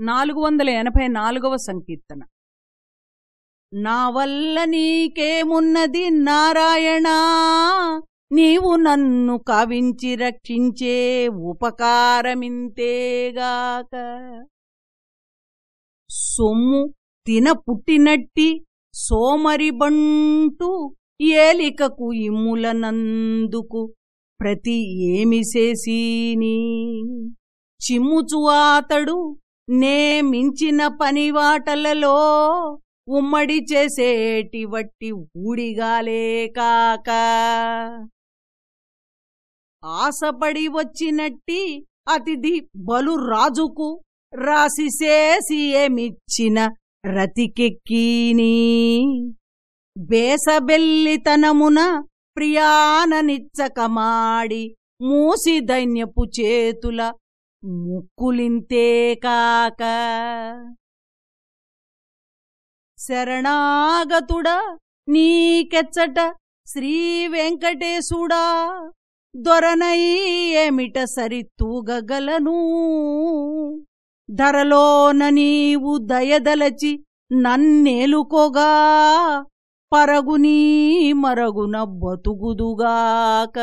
నాలుగు వందల ఎనభై నాలుగవ సంకీర్తన. నా వల్ల నీకేమున్నది నారాయణా? నీవు నన్ను కవించి రక్షించే ఉపకారమింతేగాక. సొమ్ము తిన పుట్టినట్టి సోమరిబంటు ఏలికకు ఇమ్ములనందుకు ప్రతి ఏమి చేసీని? చిమ్ముచు అతడు నే మించిన పనివాటలలో ఉమ్మడి చేసేటి వట్టి ఊడిగాలే కాక. ఆశపడి వచ్చినట్టి అతిథి బలు రాజుకు రాసిసేసి ఏమిచ్చిన రతికెక్కీని బేసబెల్లితనమున ప్రియాననిచ్చకమాడి మూసి దైన్యపు చేతుల ముక్కులింతేకాక శరణాగతుడా నీకెచ్చట శ్రీ వెంకటేశుడా దొరనై ఏమిట సరితూగగలను? ధరలోన నీవు దయదలచి నన్నేలుకోగా పరగునీ మరగున బతుకుదుగాక.